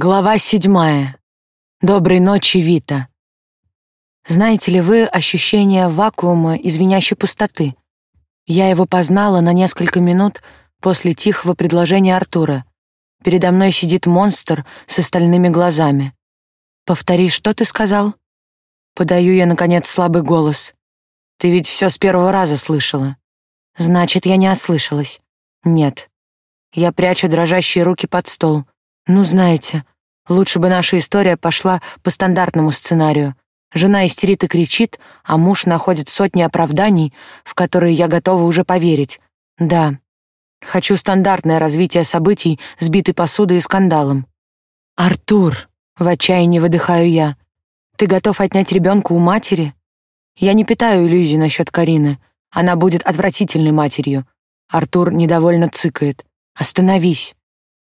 Глава седьмая. Доброй ночи, Вита. Знаете ли вы ощущение вакуума и звенящей пустоты? Я его познала на несколько минут после тихого предложения Артура. Передо мной сидит монстр с остальными глазами. «Повтори, что ты сказал?» Подаю я, наконец, слабый голос. «Ты ведь все с первого раза слышала». «Значит, я не ослышалась». «Нет». Я прячу дрожащие руки под стол — ну, знаете, лучше бы наша история пошла по стандартному сценарию. Жена истерит и кричит, а муж находит сотни оправданий, в которые я готова уже поверить. Да, хочу стандартное развитие событий с битой посудой и скандалом. «Артур!» — в отчаянии выдыхаю я. «Ты готов отнять ребенка у матери?» Я не питаю иллюзий насчет Карины. Она будет отвратительной матерью. Артур недовольно цыкает. «Остановись.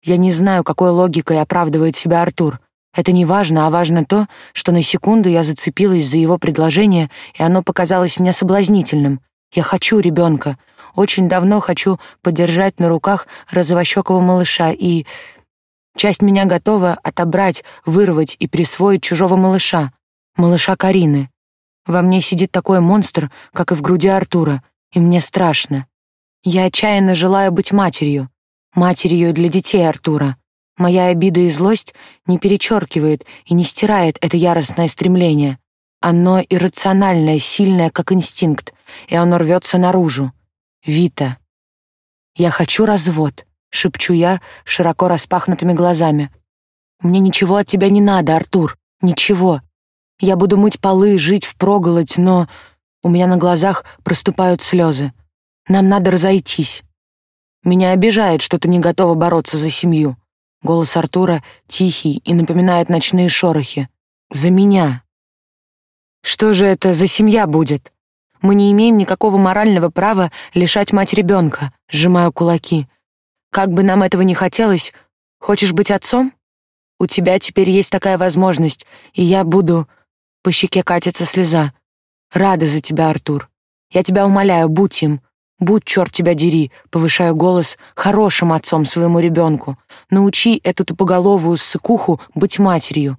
Я не знаю, какой логикой оправдывает себя Артур. Это не важно, а важно то, что на секунду я зацепилась за его предложение, и оно показалось мне соблазнительным. Я хочу ребенка. Очень давно хочу подержать на руках розовощекого малыша, и... Часть меня готова отобрать, вырвать и присвоить чужого малыша. Малыша Карины. Во мне сидит такой монстр, как и в груди Артура, и мне страшно. Я отчаянно желаю быть матерью матерью для детей Артура. Моя обида и злость не перечеркивает и не стирает это яростное стремление. Оно иррациональное, сильное, как инстинкт, и оно рвется наружу. Вита. «Я хочу развод», — шепчу я широко распахнутыми глазами. «Мне ничего от тебя не надо, Артур, ничего. Я буду мыть полы, жить впроголодь, но...» У меня на глазах проступают слезы. «Нам надо разойтись. Меня обижает, что ты не готова бороться за семью. Голос Артура тихий и напоминает ночные шорохи. За меня. Что же это за семья будет? Мы не имеем никакого морального права лишать мать ребенка. Сжимаю кулаки. Как бы нам этого не хотелось, хочешь быть отцом? У тебя теперь есть такая возможность, и я буду... По щеке катится слеза. Рада за тебя, Артур. Я тебя умоляю, будь им. Будь, черт тебя дери, повышая голос, хорошим отцом своему ребенку. Научи эту тупоголовую ссыкуху быть матерью.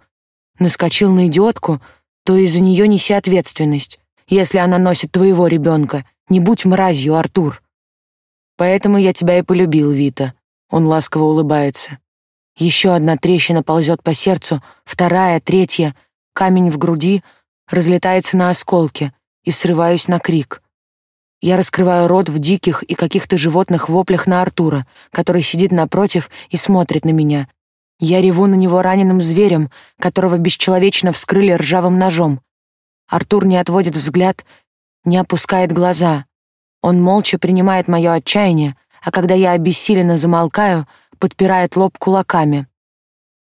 Наскочил на идиотку, то из-за нее неси ответственность. Если она носит твоего ребенка, не будь мразью, Артур. Поэтому я тебя и полюбил, Вита. Он ласково улыбается. Еще одна трещина ползет по сердцу, вторая, третья. Камень в груди разлетается на осколки, и срываюсь на крик — я раскрываю рот в диких и каких-то животных воплях на Артура, который сидит напротив и смотрит на меня. Я реву на него раненым зверем, которого бесчеловечно вскрыли ржавым ножом. Артур не отводит взгляд, не опускает глаза. Он молча принимает мое отчаяние, а когда я обессиленно замолкаю, подпирает лоб кулаками.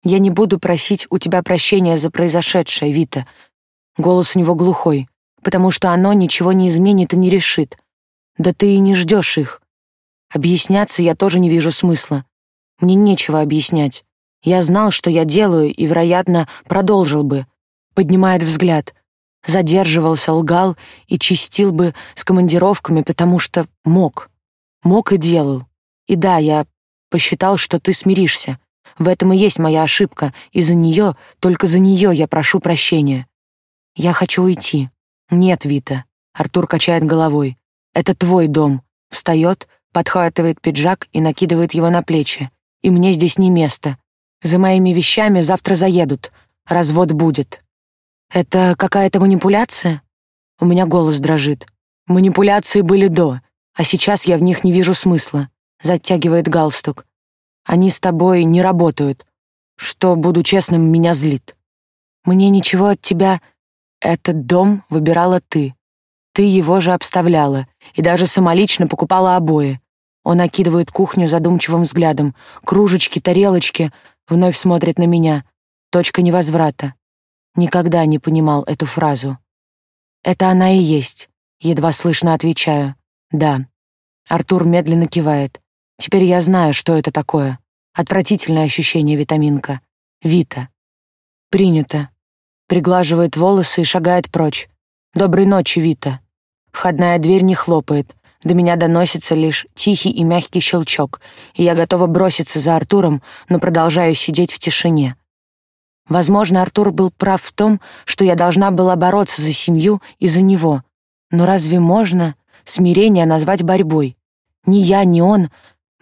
«Я не буду просить у тебя прощения за произошедшее, Вита». Голос у него глухой, потому что оно ничего не изменит и не решит. Да ты и не ждешь их. Объясняться я тоже не вижу смысла. Мне нечего объяснять. Я знал, что я делаю, и, вероятно, продолжил бы. Поднимает взгляд. Задерживался, лгал и чистил бы с командировками, потому что мог. Мог и делал. И да, я посчитал, что ты смиришься. В этом и есть моя ошибка, и за нее, только за нее я прошу прощения. Я хочу уйти. Нет, Вита. Артур качает головой. Это твой дом. Встает, подхватывает пиджак и накидывает его на плечи. И мне здесь не место. За моими вещами завтра заедут. Развод будет. Это какая-то манипуляция? У меня голос дрожит. Манипуляции были до, а сейчас я в них не вижу смысла. Затягивает галстук. Они с тобой не работают. Что, буду честным, меня злит. Мне ничего от тебя... Этот дом выбирала ты. Ты его же обставляла и даже самолично покупала обои. Он окидывает кухню задумчивым взглядом. Кружечки, тарелочки. Вновь смотрит на меня. Точка невозврата. Никогда не понимал эту фразу. Это она и есть. Едва слышно отвечаю. Да. Артур медленно кивает. Теперь я знаю, что это такое. Отвратительное ощущение витаминка. Вита. Принято. Приглаживает волосы и шагает прочь. Доброй ночи, Вита. Входная дверь не хлопает. До меня доносится лишь тихий и мягкий щелчок, и я готова броситься за Артуром, но продолжаю сидеть в тишине. Возможно, Артур был прав в том, что я должна была бороться за семью и за него. Но разве можно смирение назвать борьбой? Ни я, ни он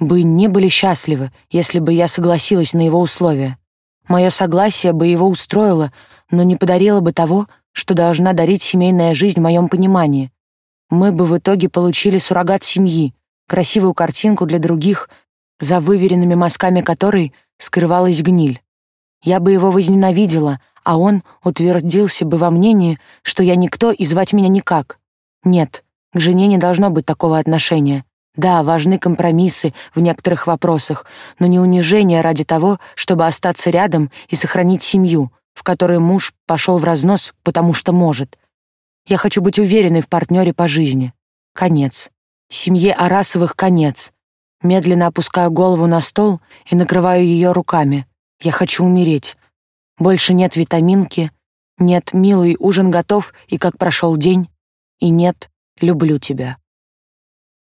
бы не были счастливы, если бы я согласилась на его условия. Мое согласие бы его устроило, но не подарило бы того, что должна дарить семейная жизнь в моем понимании. Мы бы в итоге получили суррогат семьи, красивую картинку для других, за выверенными мазками которой скрывалась гниль. Я бы его возненавидела, а он утвердился бы во мнении, что я никто и звать меня никак. Нет, к жене не должно быть такого отношения. Да, важны компромиссы в некоторых вопросах, но не унижение ради того, чтобы остаться рядом и сохранить семью, в которой муж пошел в разнос, потому что может. Я хочу быть уверенной в партнере по жизни. Конец. Семье Арасовых конец. Медленно опускаю голову на стол и накрываю ее руками. Я хочу умереть. Больше нет витаминки, нет, милый, ужин готов, и как прошел день, и нет, люблю тебя.